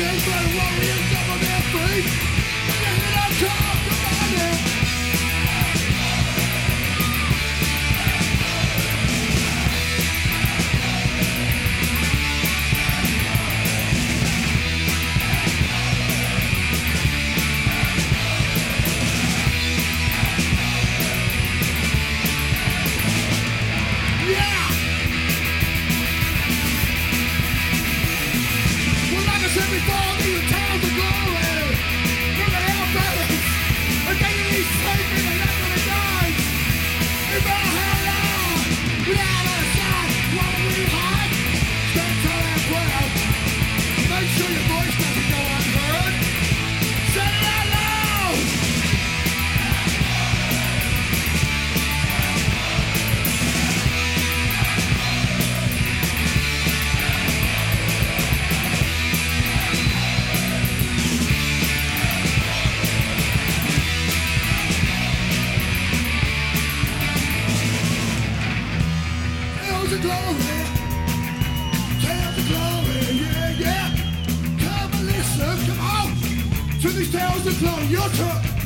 Kings and warriors of before Tales of glory, yeah, yeah. Come and listen, come on to these tales of glory. Your turn.